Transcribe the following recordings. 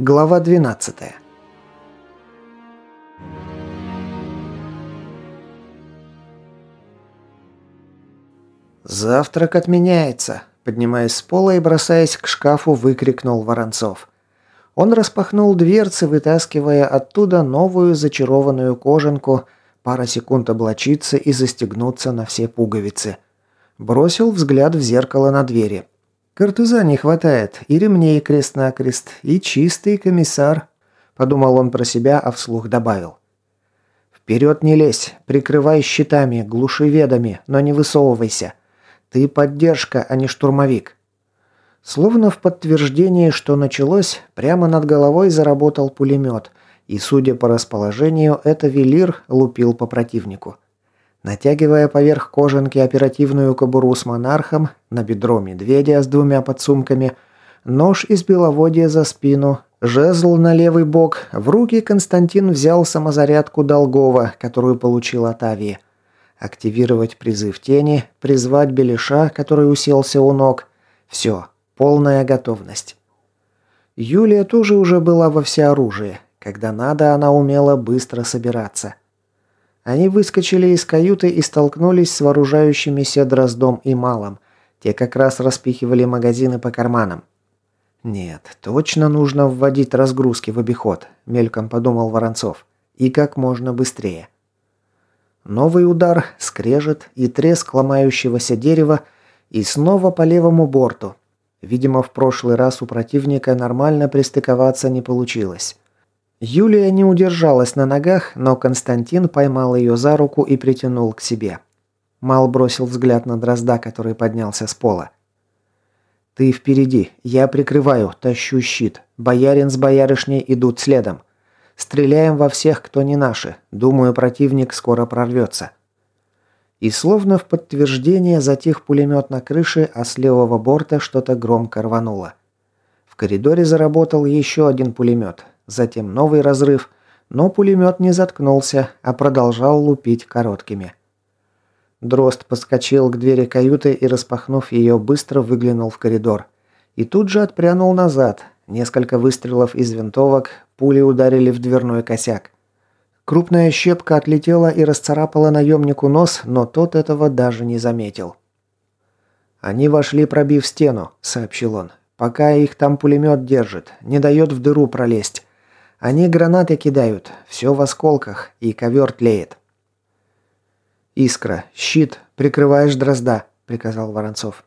Глава 12. «Завтрак отменяется!» Поднимаясь с пола и бросаясь к шкафу, выкрикнул Воронцов. Он распахнул дверцы, вытаскивая оттуда новую зачарованную кожанку, пара секунд облачиться и застегнуться на все пуговицы. Бросил взгляд в зеркало на двери. Картуза не хватает, и ремней крест-накрест, и чистый комиссар. Подумал он про себя, а вслух добавил. «Вперед не лезь, прикрывай щитами, глуши ведами, но не высовывайся. Ты поддержка, а не штурмовик». Словно в подтверждение, что началось, прямо над головой заработал пулемет, и, судя по расположению, это велир лупил по противнику. Натягивая поверх кожанки оперативную кобуру с монархом, на бедро медведя с двумя подсумками, нож из беловодья за спину, жезл на левый бок, в руки Константин взял самозарядку Долгова, которую получил от Авии. Активировать призыв тени, призвать Белиша, который уселся у ног. Все, полная готовность. Юлия тоже уже была во всеоружии. Когда надо, она умела быстро собираться. Они выскочили из каюты и столкнулись с вооружающимися Дроздом и Малом. Те как раз распихивали магазины по карманам. «Нет, точно нужно вводить разгрузки в обиход», – мельком подумал Воронцов. «И как можно быстрее». Новый удар, скрежет и треск ломающегося дерева, и снова по левому борту. Видимо, в прошлый раз у противника нормально пристыковаться не получилось. Юлия не удержалась на ногах, но Константин поймал ее за руку и притянул к себе. Мал бросил взгляд на Дрозда, который поднялся с пола. «Ты впереди, я прикрываю, тащу щит. Боярин с боярышней идут следом. Стреляем во всех, кто не наши. Думаю, противник скоро прорвется». И словно в подтверждение затих пулемет на крыше, а с левого борта что-то громко рвануло. В коридоре заработал еще один пулемет, затем новый разрыв, но пулемет не заткнулся, а продолжал лупить короткими. Дрозд подскочил к двери каюты и, распахнув ее, быстро выглянул в коридор. И тут же отпрянул назад. Несколько выстрелов из винтовок, пули ударили в дверной косяк. Крупная щепка отлетела и расцарапала наемнику нос, но тот этого даже не заметил. «Они вошли, пробив стену», — сообщил он. «Пока их там пулемет держит, не дает в дыру пролезть. Они гранаты кидают, все в осколках, и ковер тлеет. «Искра, щит, прикрываешь дрозда», — приказал Воронцов.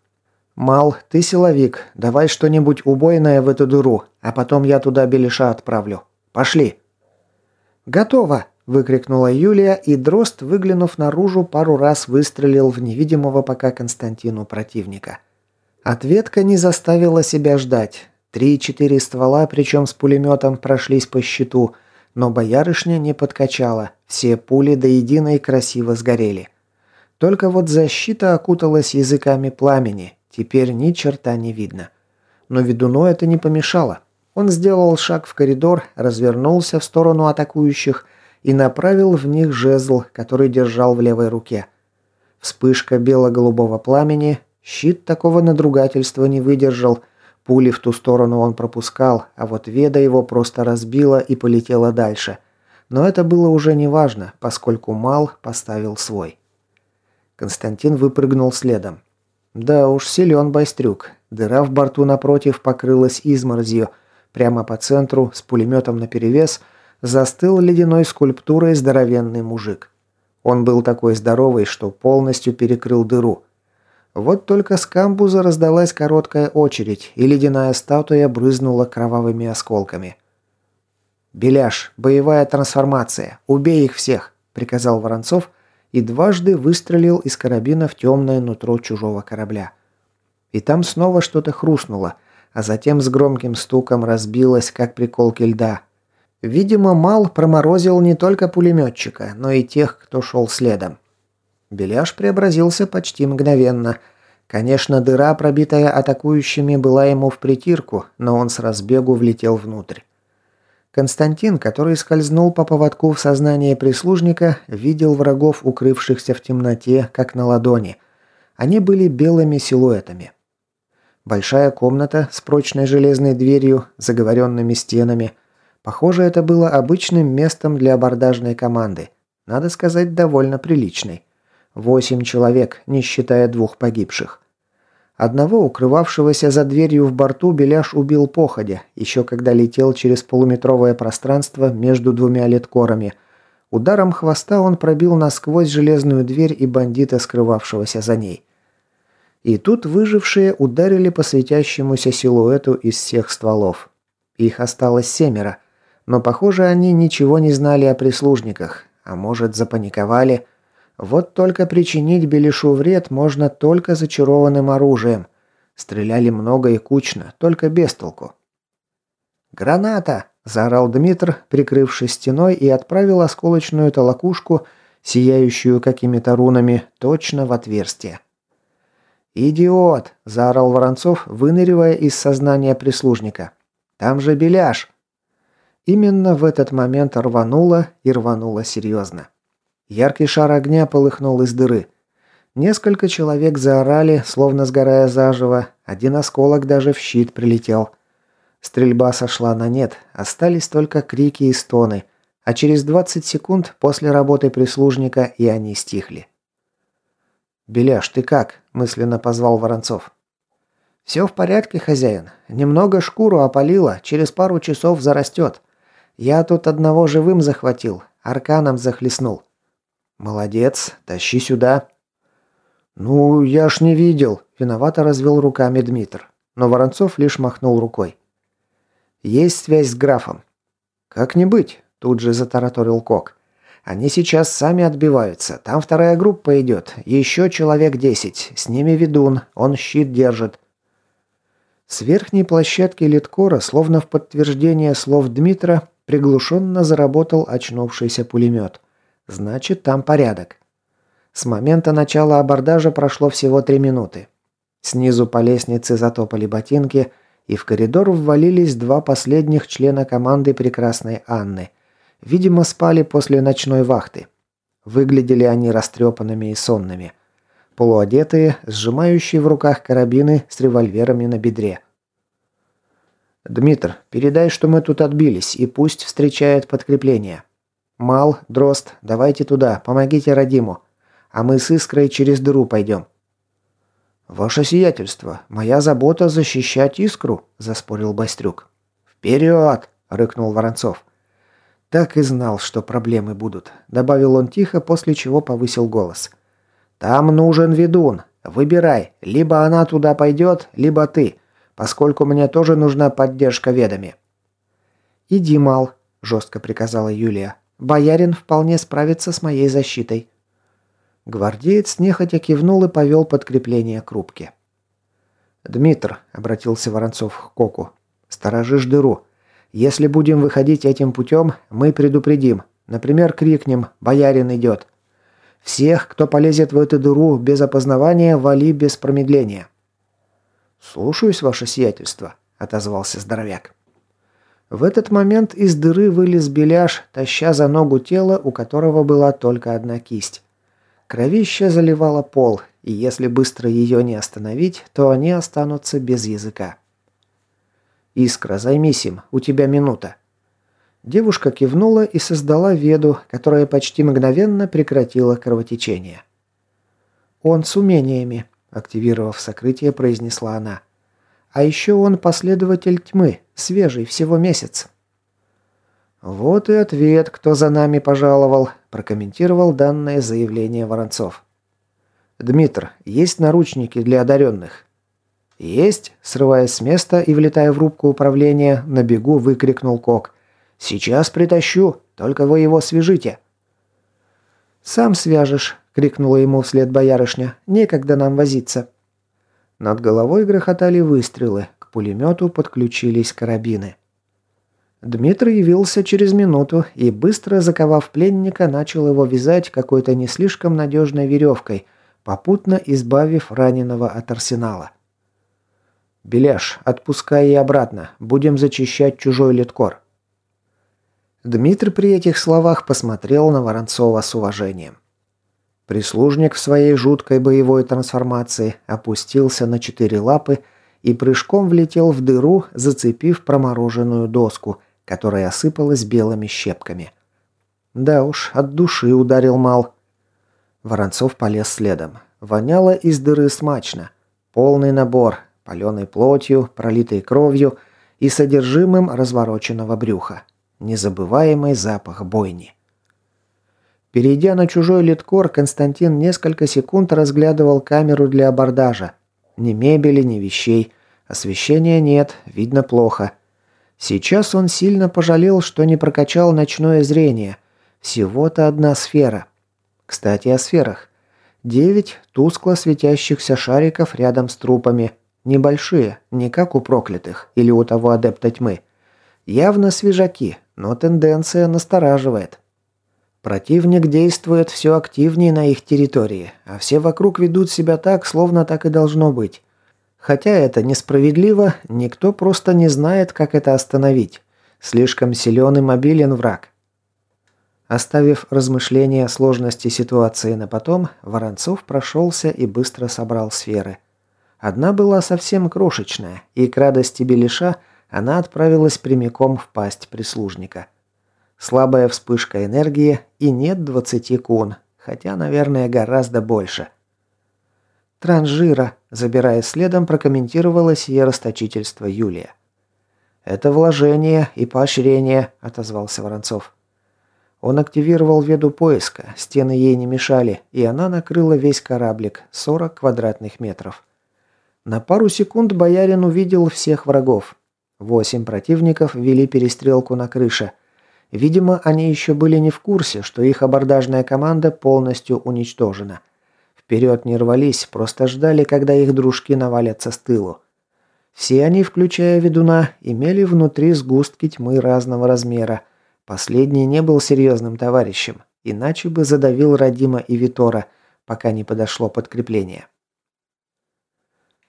«Мал, ты силовик, давай что-нибудь убойное в эту дыру, а потом я туда Белиша отправлю. Пошли!» «Готово!» – выкрикнула Юлия, и дрозд, выглянув наружу, пару раз выстрелил в невидимого пока Константину противника. Ответка не заставила себя ждать. Три-четыре ствола, причем с пулеметом, прошлись по щиту, но боярышня не подкачала, все пули до единой красиво сгорели. Только вот защита окуталась языками пламени, теперь ни черта не видно. Но ведуну это не помешало. Он сделал шаг в коридор, развернулся в сторону атакующих и направил в них жезл, который держал в левой руке. Вспышка бело-голубого пламени, щит такого надругательства не выдержал – Пули в ту сторону он пропускал, а вот Веда его просто разбила и полетела дальше. Но это было уже не важно, поскольку Мал поставил свой. Константин выпрыгнул следом. Да уж, силен байстрюк. Дыра в борту напротив покрылась изморозью. Прямо по центру, с пулеметом наперевес, застыл ледяной скульптурой здоровенный мужик. Он был такой здоровый, что полностью перекрыл дыру. Вот только с камбуза раздалась короткая очередь, и ледяная статуя брызнула кровавыми осколками. «Беляш, боевая трансформация, убей их всех!» – приказал Воронцов и дважды выстрелил из карабина в темное нутро чужого корабля. И там снова что-то хрустнуло, а затем с громким стуком разбилось, как приколки льда. Видимо, Мал проморозил не только пулеметчика, но и тех, кто шел следом. Беляш преобразился почти мгновенно. Конечно, дыра, пробитая атакующими, была ему в притирку, но он с разбегу влетел внутрь. Константин, который скользнул по поводку в сознание прислужника, видел врагов, укрывшихся в темноте, как на ладони. Они были белыми силуэтами. Большая комната с прочной железной дверью, заговоренными стенами. Похоже, это было обычным местом для абордажной команды. Надо сказать, довольно приличной. Восемь человек, не считая двух погибших. Одного, укрывавшегося за дверью в борту, Беляш убил походя, еще когда летел через полуметровое пространство между двумя леткорами. Ударом хвоста он пробил насквозь железную дверь и бандита, скрывавшегося за ней. И тут выжившие ударили по светящемуся силуэту из всех стволов. Их осталось семеро, но, похоже, они ничего не знали о прислужниках, а может, запаниковали – вот только причинить Белишу вред можно только зачарованным оружием. Стреляли много и кучно, только без толку. «Граната!» – заорал Дмитр, прикрывшись стеной, и отправил осколочную толокушку, сияющую какими-то рунами, точно в отверстие. «Идиот!» – заорал Воронцов, выныривая из сознания прислужника. «Там же беляш!» Именно в этот момент рвануло и рвануло серьезно. Яркий шар огня полыхнул из дыры. Несколько человек заорали, словно сгорая заживо. Один осколок даже в щит прилетел. Стрельба сошла на нет, остались только крики и стоны. А через 20 секунд после работы прислужника и они стихли. «Беляш, ты как?» – мысленно позвал Воронцов. «Все в порядке, хозяин. Немного шкуру опалило, через пару часов зарастет. Я тут одного живым захватил, арканом захлестнул. «Молодец, тащи сюда». «Ну, я ж не видел», – виновато развел руками Дмитр. Но Воронцов лишь махнул рукой. «Есть связь с графом». «Как не быть», – тут же затараторил Кок. «Они сейчас сами отбиваются. Там вторая группа идет. Еще человек десять. С ними ведун. Он щит держит». С верхней площадки литкора, словно в подтверждение слов Дмитра, приглушенно заработал очнувшийся пулемет – Значит, там порядок. С момента начала абордажа прошло всего три минуты. Снизу по лестнице затопали ботинки, и в коридор ввалились два последних члена команды прекрасной Анны. Видимо, спали после ночной вахты. Выглядели они растрепанными и сонными. Полуодетые, сжимающие в руках карабины с револьверами на бедре. «Дмитр, передай, что мы тут отбились, и пусть встречает подкрепление», «Мал, Дрозд, давайте туда, помогите Радиму. А мы с Искрой через дыру пойдем». «Ваше сиятельство, моя забота защищать Искру», – заспорил Бастрюк. «Вперед!» – рыкнул Воронцов. «Так и знал, что проблемы будут», – добавил он тихо, после чего повысил голос. «Там нужен ведун. Выбирай, либо она туда пойдет, либо ты, поскольку мне тоже нужна поддержка ведами». «Иди, Мал», – жестко приказала Юлия. Боярин вполне справится с моей защитой». Гвардеец нехотя кивнул и повел подкрепление к рубке. «Дмитр», — обратился Воронцов к Коку, — «сторожишь дыру. Если будем выходить этим путем, мы предупредим. Например, крикнем «Боярин идет!». Всех, кто полезет в эту дыру без опознавания, вали без промедления». «Слушаюсь, ваше сиятельство», — отозвался здоровяк. В этот момент из дыры вылез беляш, таща за ногу тело, у которого была только одна кисть. Кровище заливало пол, и если быстро ее не остановить, то они останутся без языка. «Искра, займись им, у тебя минута». Девушка кивнула и создала веду, которая почти мгновенно прекратила кровотечение. «Он с умениями», – активировав сокрытие, произнесла она. А еще он последователь тьмы, свежий, всего месяц. «Вот и ответ, кто за нами пожаловал», – прокомментировал данное заявление Воронцов. «Дмитр, есть наручники для одаренных?» «Есть», – срываясь с места и влетая в рубку управления, на бегу выкрикнул Кок. «Сейчас притащу, только вы его свяжите». «Сам свяжешь», – крикнула ему вслед боярышня. «Некогда нам возиться». Над головой грохотали выстрелы, к пулемету подключились карабины. Дмитрий явился через минуту и, быстро заковав пленника, начал его вязать какой-то не слишком надежной веревкой, попутно избавив раненого от арсенала. «Беляш, отпускай и обратно. Будем зачищать чужой литкор». Дмитрий при этих словах посмотрел на Воронцова с уважением. Прислужник в своей жуткой боевой трансформации опустился на четыре лапы и прыжком влетел в дыру, зацепив промороженную доску, которая осыпалась белыми щепками. Да уж, от души ударил Мал. Воронцов полез следом. Воняло из дыры смачно. Полный набор, паленой плотью, пролитой кровью и содержимым развороченного брюха. Незабываемый запах бойни. Перейдя на чужой литкор, Константин несколько секунд разглядывал камеру для абордажа. Ни мебели, ни вещей. Освещения нет, видно плохо. Сейчас он сильно пожалел, что не прокачал ночное зрение. Всего-то одна сфера. Кстати, о сферах. Девять тускло светящихся шариков рядом с трупами. Небольшие, не как у проклятых или у того адепта тьмы. Явно свежаки, но тенденция настораживает. Противник действует все активнее на их территории, а все вокруг ведут себя так, словно так и должно быть. Хотя это несправедливо, никто просто не знает, как это остановить. Слишком силен и мобилен враг. Оставив размышления о сложности ситуации на потом, Воронцов прошелся и быстро собрал сферы. Одна была совсем крошечная, и к радости Белиша она отправилась прямиком в пасть прислужника. Слабая вспышка энергии и нет 20 кун, хотя, наверное, гораздо больше. Транжира, забирая следом, прокомментировала сие расточительство Юлия. «Это вложение и поощрение», – отозвался Воронцов. Он активировал веду поиска, стены ей не мешали, и она накрыла весь кораблик, 40 квадратных метров. На пару секунд боярин увидел всех врагов. Восемь противников вели перестрелку на крыше. Видимо, они еще были не в курсе, что их абордажная команда полностью уничтожена. Вперед не рвались, просто ждали, когда их дружки навалятся с тылу. Все они, включая ведуна, имели внутри сгустки тьмы разного размера. Последний не был серьезным товарищем, иначе бы задавил Радима и Витора, пока не подошло подкрепление.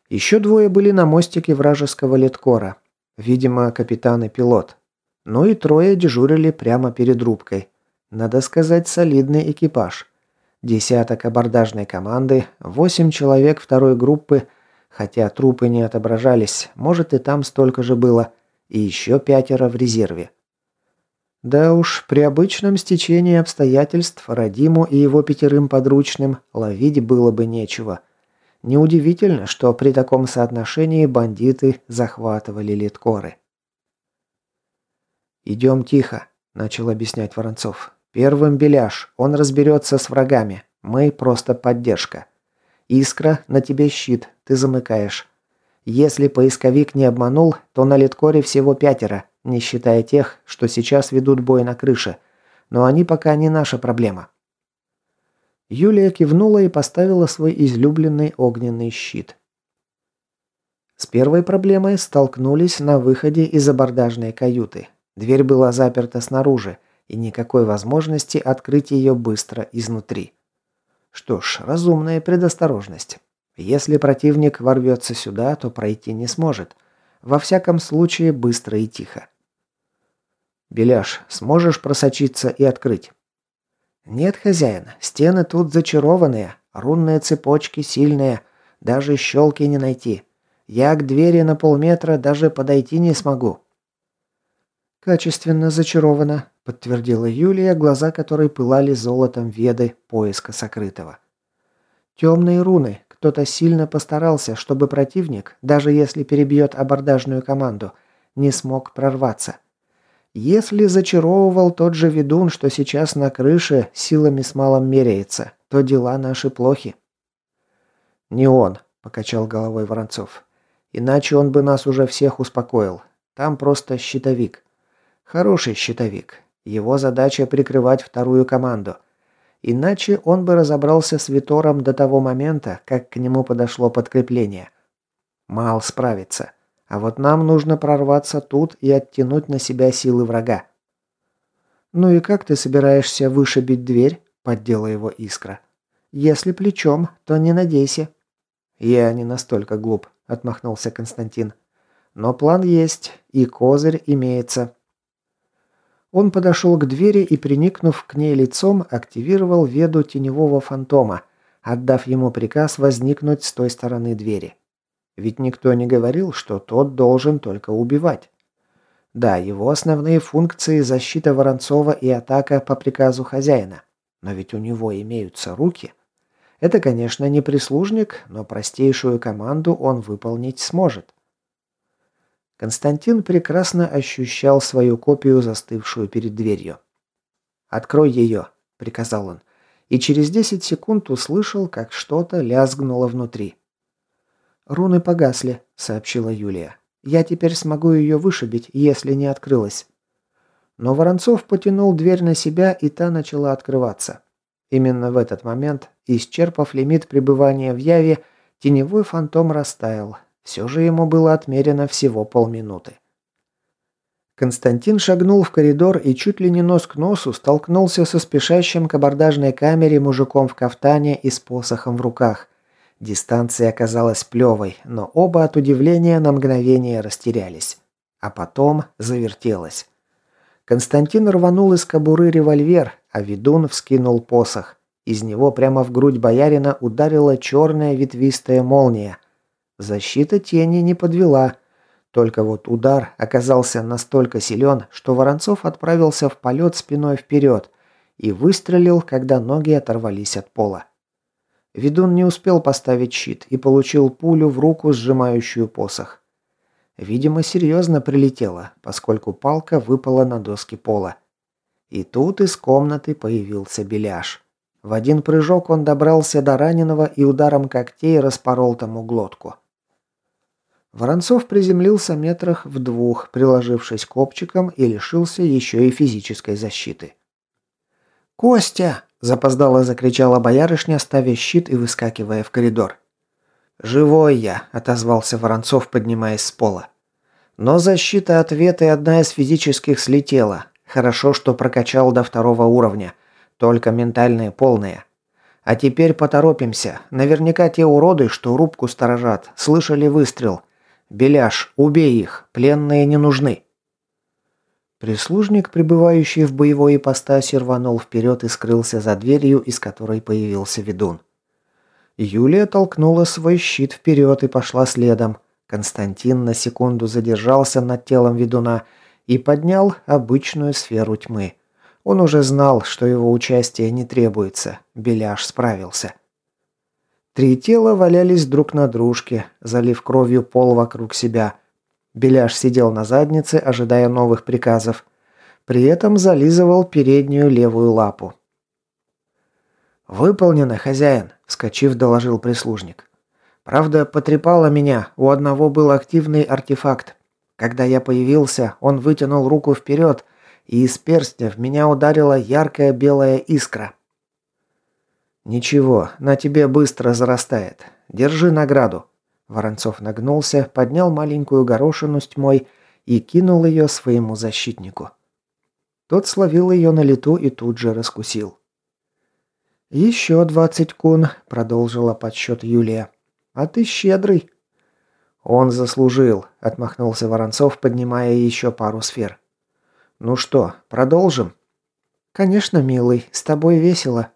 Еще двое были на мостике вражеского леткора. Видимо, капитан и пилот. Ну и трое дежурили прямо перед рубкой. Надо сказать, солидный экипаж. Десяток абордажной команды, восемь человек второй группы, хотя трупы не отображались, может и там столько же было, и еще пятеро в резерве. Да уж, при обычном стечении обстоятельств Радиму и его пятерым подручным ловить было бы нечего. Неудивительно, что при таком соотношении бандиты захватывали литкоры. «Идем тихо», – начал объяснять Воронцов. «Первым Беляш. Он разберется с врагами. Мы просто поддержка. Искра, на тебе щит. Ты замыкаешь. Если поисковик не обманул, то на Литкоре всего пятеро, не считая тех, что сейчас ведут бой на крыше. Но они пока не наша проблема». Юлия кивнула и поставила свой излюбленный огненный щит. С первой проблемой столкнулись на выходе из абордажной каюты. Дверь была заперта снаружи, и никакой возможности открыть ее быстро изнутри. Что ж, разумная предосторожность. Если противник ворвется сюда, то пройти не сможет. Во всяком случае, быстро и тихо. «Беляш, сможешь просочиться и открыть?» «Нет, хозяин, стены тут зачарованные, рунные цепочки сильные, даже щелки не найти. Я к двери на полметра даже подойти не смогу». «Качественно зачарована», – подтвердила Юлия, глаза которой пылали золотом веды поиска сокрытого. «Темные руны. Кто-то сильно постарался, чтобы противник, даже если перебьет абордажную команду, не смог прорваться. Если зачаровывал тот же ведун, что сейчас на крыше силами с малом меряется, то дела наши плохи». «Не он», – покачал головой Воронцов. «Иначе он бы нас уже всех успокоил. Там просто щитовик». Хороший щитовик. Его задача прикрывать вторую команду. Иначе он бы разобрался с Витором до того момента, как к нему подошло подкрепление. Мал справится. А вот нам нужно прорваться тут и оттянуть на себя силы врага. «Ну и как ты собираешься вышибить дверь?» – поддела его искра. «Если плечом, то не надейся». «Я не настолько глуп», – отмахнулся Константин. «Но план есть, и козырь имеется. Он подошел к двери и, приникнув к ней лицом, активировал веду теневого фантома, отдав ему приказ возникнуть с той стороны двери. Ведь никто не говорил, что тот должен только убивать. Да, его основные функции – защита Воронцова и атака по приказу хозяина. Но ведь у него имеются руки. Это, конечно, не прислужник, но простейшую команду он выполнить сможет. Константин прекрасно ощущал свою копию, застывшую перед дверью. «Открой ее», – приказал он, и через 10 секунд услышал, как что-то лязгнуло внутри. «Руны погасли», – сообщила Юлия. Я теперь смогу ее вышибить, если не открылась. Но Воронцов потянул дверь на себя, и та начала открываться. Именно в этот момент, исчерпав лимит пребывания в Яве, теневой фантом растаял. Все же ему было отмерено всего полминуты. Константин шагнул в коридор и чуть ли не нос к носу столкнулся со спешащим к абордажной камере мужиком в кафтане и с посохом в руках. Дистанция оказалась плевой, но оба от удивления на мгновение растерялись. А потом завертелось. Константин рванул из кобуры револьвер, а ведун вскинул посох. Из него прямо в грудь боярина ударила черная ветвистая молния. Защита тени не подвела. Только вот удар оказался настолько силен, что Воронцов отправился в полет спиной вперед и выстрелил, когда ноги оторвались от пола. Ведун не успел поставить щит и получил пулю в руку, сжимающую посох. Видимо, серьезно прилетело, поскольку палка выпала на доски пола. И тут из комнаты появился Беляш. В один прыжок он добрался до раненого и ударом когтей распорол тому глотку. Воронцов приземлился метрах в двух, приложившись копчиком и лишился еще и физической защиты. «Костя!» Запоздало закричала боярышня, ставя щит и выскакивая в коридор. «Живой я», – отозвался Воронцов, поднимаясь с пола. «Но защита ответа и одна из физических слетела. Хорошо, что прокачал до второго уровня. Только ментальные полные. А теперь поторопимся. Наверняка те уроды, что рубку сторожат, слышали выстрел. Беляш, убей их, пленные не нужны». Прислужник, пребывающий в боевой ипостаси, рванул вперед и скрылся за дверью, из которой появился ведун. Юлия толкнула свой щит вперед и пошла следом. Константин на секунду задержался над телом ведуна и поднял обычную сферу тьмы. Он уже знал, что его участие не требуется. Беляш справился. Три тела валялись друг на дружке, залив кровью пол вокруг себя. Беляш сидел на заднице, ожидая новых приказов. При этом зализывал переднюю левую лапу. «Выполнено, хозяин», – вскочив, доложил прислужник. «Правда, потрепало меня, у одного был активный артефакт. Когда я появился, он вытянул руку вперед, и из перстня в меня ударила яркая белая искра». «Ничего, на тебе быстро зарастает. Держи награду», Воронцов нагнулся, поднял маленькую горошину с тьмой и кинул ее своему защитнику. Тот словил ее на лету и тут же раскусил. «Еще двадцать кун», — продолжила подсчет Юлия. «А ты щедрый». «Он заслужил», — отмахнулся Воронцов, поднимая еще пару сфер. «Ну что, продолжим?» «Конечно, милый, с тобой весело».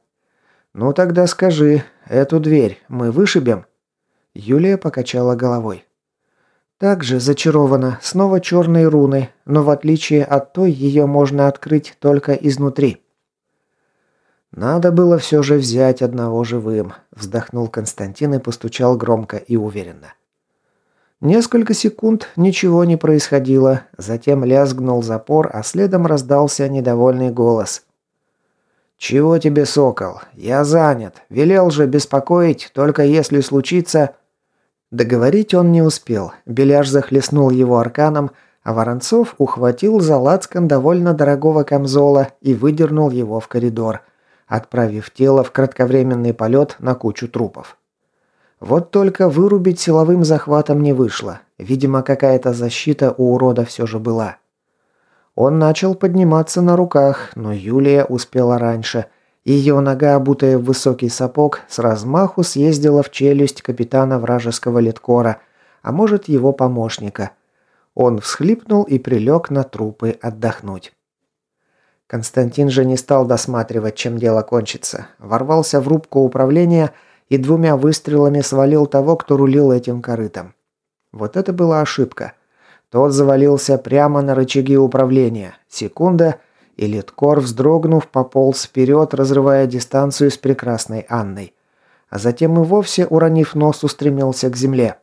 «Ну тогда скажи, эту дверь мы вышибем?» Юлия покачала головой. Также зачарована, снова черные руны, но в отличие от той, ее можно открыть только изнутри. «Надо было все же взять одного живым», – вздохнул Константин и постучал громко и уверенно. Несколько секунд ничего не происходило, затем лязгнул запор, а следом раздался недовольный голос. «Чего тебе, сокол? Я занят. Велел же беспокоить, только если случится...» Договорить он не успел. Беляш захлестнул его арканом, а Воронцов ухватил за лацкан довольно дорогого камзола и выдернул его в коридор, отправив тело в кратковременный полет на кучу трупов. Вот только вырубить силовым захватом не вышло. Видимо, какая-то защита у урода все же была. Он начал подниматься на руках, но Юлия успела раньше – ее нога, обутая в высокий сапог, с размаху съездила в челюсть капитана вражеского леткора, а может его помощника. Он всхлипнул и прилег на трупы отдохнуть. Константин же не стал досматривать, чем дело кончится. Ворвался в рубку управления и двумя выстрелами свалил того, кто рулил этим корытом. Вот это была ошибка. Тот завалился прямо на рычаги управления. Секунда, и Литкор, вздрогнув, пополз вперед, разрывая дистанцию с прекрасной Анной. А затем и вовсе, уронив нос, устремился к земле.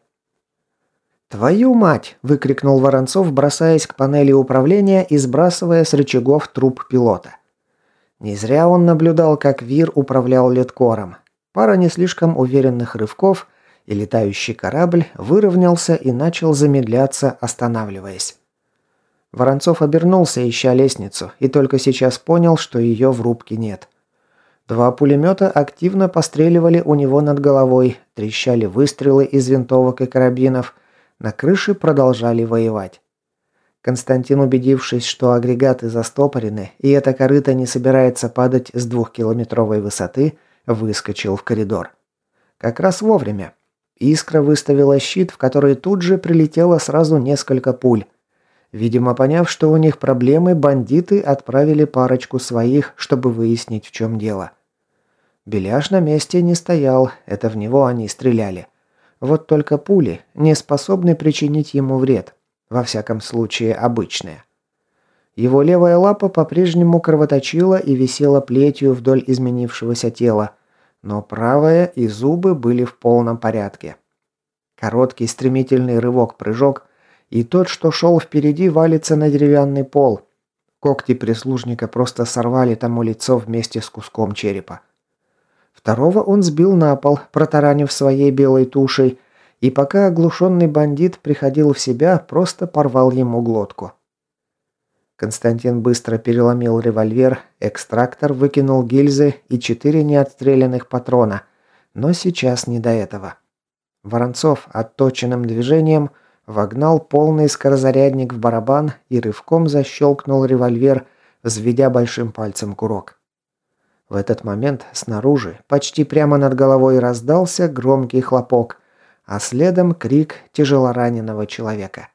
«Твою мать!» – выкрикнул Воронцов, бросаясь к панели управления и сбрасывая с рычагов труп пилота. Не зря он наблюдал, как Вир управлял леткором. Пара не слишком уверенных рывков, и летающий корабль выровнялся и начал замедляться, останавливаясь. Воронцов обернулся, ища лестницу, и только сейчас понял, что ее в рубке нет. Два пулемета активно постреливали у него над головой, трещали выстрелы из винтовок и карабинов, на крыше продолжали воевать. Константин, убедившись, что агрегаты застопорены и эта корыта не собирается падать с двухкилометровой высоты, выскочил в коридор. Как раз вовремя. Искра выставила щит, в который тут же прилетело сразу несколько пуль. Видимо, поняв, что у них проблемы, бандиты отправили парочку своих, чтобы выяснить, в чем дело. Беляш на месте не стоял, это в него они стреляли. Вот только пули не способны причинить ему вред. Во всяком случае, обычные. Его левая лапа по-прежнему кровоточила и висела плетью вдоль изменившегося тела, но правая и зубы были в полном порядке. Короткий стремительный рывок-прыжок, и тот, что шел впереди, валится на деревянный пол. Когти прислужника просто сорвали тому лицо вместе с куском черепа. Второго он сбил на пол, протаранив своей белой тушей, и пока оглушенный бандит приходил в себя, просто порвал ему глотку. Константин быстро переломил револьвер, экстрактор выкинул гильзы и четыре неотстрелянных патрона, но сейчас не до этого. Воронцов отточенным движением вогнал полный скорозарядник в барабан и рывком защелкнул револьвер, взведя большим пальцем курок. В этот момент снаружи, почти прямо над головой, раздался громкий хлопок, а следом крик тяжелораненого человека.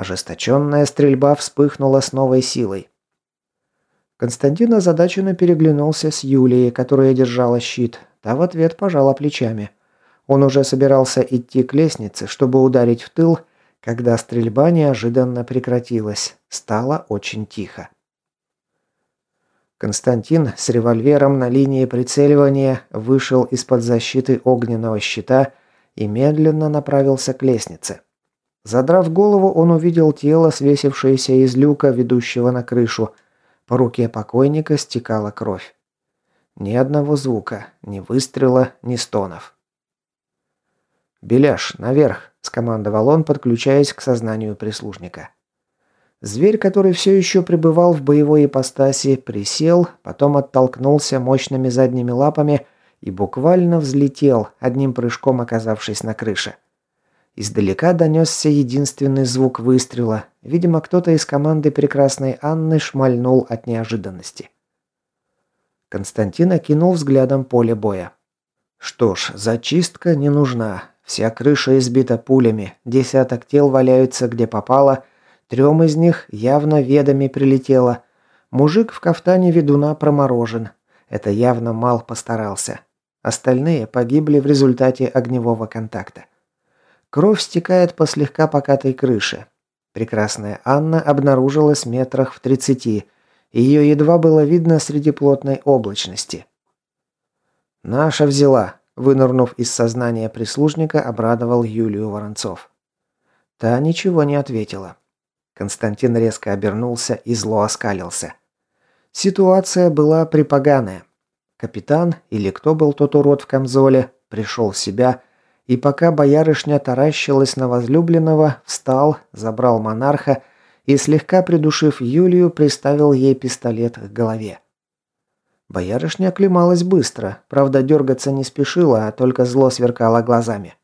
Ожесточенная стрельба вспыхнула с новой силой. Константин озадаченно переглянулся с Юлией, которая держала щит. Та в ответ пожала плечами. Он уже собирался идти к лестнице, чтобы ударить в тыл, когда стрельба неожиданно прекратилась. Стало очень тихо. Константин с револьвером на линии прицеливания вышел из-под защиты огненного щита и медленно направился к лестнице. Задрав голову, он увидел тело, свесившееся из люка, ведущего на крышу. По руке покойника стекала кровь. Ни одного звука, ни выстрела, ни стонов. «Беляш, наверх!» – скомандовал он, подключаясь к сознанию прислужника. Зверь, который все еще пребывал в боевой ипостаси, присел, потом оттолкнулся мощными задними лапами и буквально взлетел, одним прыжком оказавшись на крыше. Издалека донесся единственный звук выстрела. Видимо, кто-то из команды прекрасной Анны шмальнул от неожиданности. Константин окинул взглядом поле боя. Что ж, зачистка не нужна. Вся крыша избита пулями, десяток тел валяются где попало, трем из них явно ведами прилетело. Мужик в кафтане ведуна проморожен. Это явно Мал постарался. Остальные погибли в результате огневого контакта. Кровь стекает по слегка покатой крыше. Прекрасная Анна обнаружилась метрах в тридцати. Ее едва было видно среди плотной облачности. «Наша взяла», – вынырнув из сознания прислужника, обрадовал Юлию Воронцов. Та ничего не ответила. Константин резко обернулся и зло оскалился. Ситуация была припоганая. Капитан, или кто был тот урод в камзоле, пришел в себя и пока боярышня таращилась на возлюбленного, встал, забрал монарха и, слегка придушив Юлию, приставил ей пистолет к голове. Боярышня оклемалась быстро, правда, дергаться не спешила, а только зло сверкало глазами.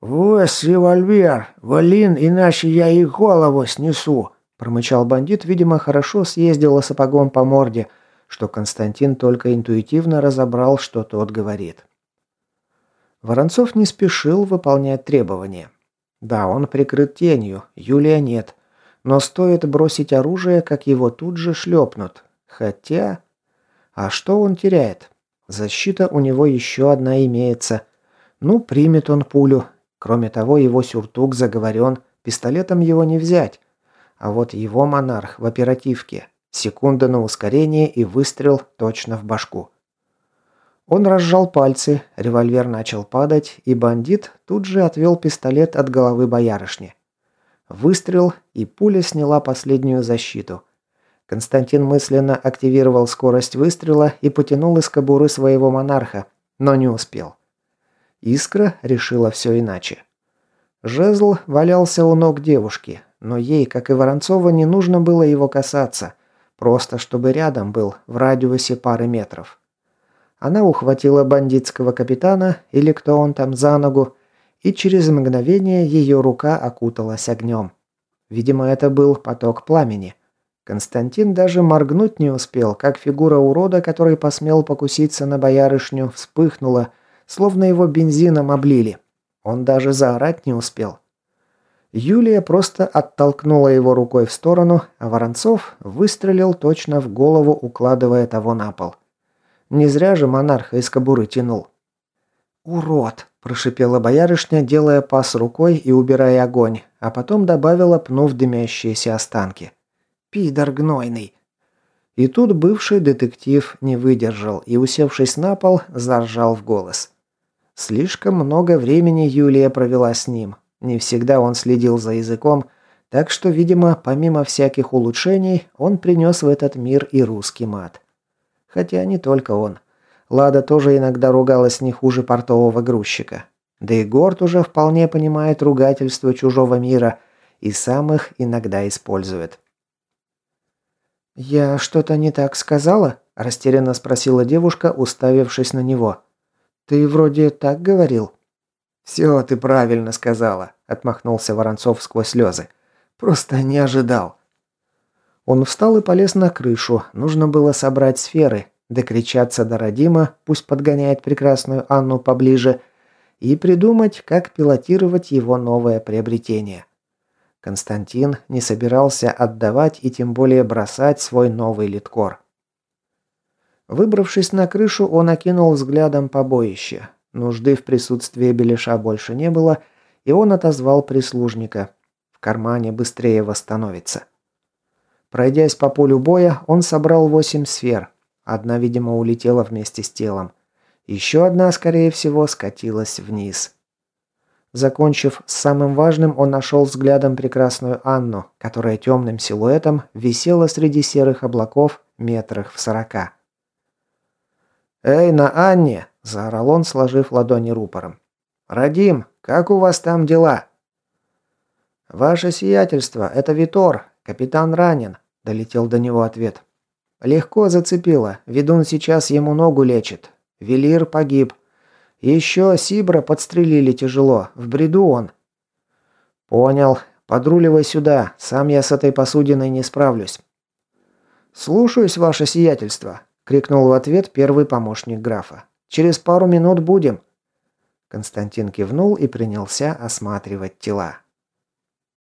«Вось револьвер! Валин, иначе я и голову снесу!» Промычал бандит, видимо, хорошо съездила сапогом по морде, что Константин только интуитивно разобрал, что тот говорит. Воронцов не спешил выполнять требования. Да, он прикрыт тенью, Юлия нет. Но стоит бросить оружие, как его тут же шлепнут. Хотя... А что он теряет? Защита у него еще одна имеется. Ну, примет он пулю. Кроме того, его сюртук заговорен, пистолетом его не взять. А вот его монарх в оперативке. Секунда на ускорение и выстрел точно в башку. Он разжал пальцы, револьвер начал падать, и бандит тут же отвел пистолет от головы боярышни. Выстрел, и пуля сняла последнюю защиту. Константин мысленно активировал скорость выстрела и потянул из кобуры своего монарха, но не успел. Искра решила все иначе. Жезл валялся у ног девушки, но ей, как и Воронцова, не нужно было его касаться, просто чтобы рядом был, в радиусе пары метров. Она ухватила бандитского капитана, или кто он там, за ногу, и через мгновение ее рука окуталась огнем. Видимо, это был поток пламени. Константин даже моргнуть не успел, как фигура урода, который посмел покуситься на боярышню, вспыхнула, словно его бензином облили. Он даже заорать не успел. Юлия просто оттолкнула его рукой в сторону, а Воронцов выстрелил точно в голову, укладывая того на пол. Не зря же монарха из кобуры тянул. «Урод!» – прошипела боярышня, делая пас рукой и убирая огонь, а потом добавила, пнув дымящиеся останки. «Пидор гнойный!» И тут бывший детектив не выдержал и, усевшись на пол, заржал в голос. Слишком много времени Юлия провела с ним. Не всегда он следил за языком, так что, видимо, помимо всяких улучшений, он принес в этот мир и русский мат. Хотя не только он. Лада тоже иногда ругалась не хуже портового грузчика. Да и Горд уже вполне понимает ругательство чужого мира и сам их иногда использует. «Я что-то не так сказала?» – растерянно спросила девушка, уставившись на него. «Ты вроде так говорил». «Все ты правильно сказала», – отмахнулся Воронцов сквозь слезы. «Просто не ожидал». Он встал и полез на крышу. Нужно было собрать сферы, докричаться до Родима, пусть подгоняет прекрасную Анну поближе, и придумать, как пилотировать его новое приобретение. Константин не собирался отдавать и тем более бросать свой новый литкор. Выбравшись на крышу, он окинул взглядом побоище. Нужды в присутствии Белиша больше не было, и он отозвал прислужника. В кармане быстрее восстановится. Пройдясь по полю боя, он собрал восемь сфер. Одна, видимо, улетела вместе с телом. Еще одна, скорее всего, скатилась вниз. Закончив с самым важным, он нашел взглядом прекрасную Анну, которая темным силуэтом висела среди серых облаков метрах в сорока. «Эй, на Анне!» – заорал он, сложив ладони рупором. «Радим, как у вас там дела?» «Ваше сиятельство, это Витор, «Капитан ранен», – долетел до него ответ. «Легко зацепило. Ведун сейчас ему ногу лечит. Велир погиб. Еще Сибра подстрелили тяжело. В бреду он». «Понял. Подруливай сюда. Сам я с этой посудиной не справлюсь». «Слушаюсь, ваше сиятельство», – крикнул в ответ первый помощник графа. «Через пару минут будем». Константин кивнул и принялся осматривать тела.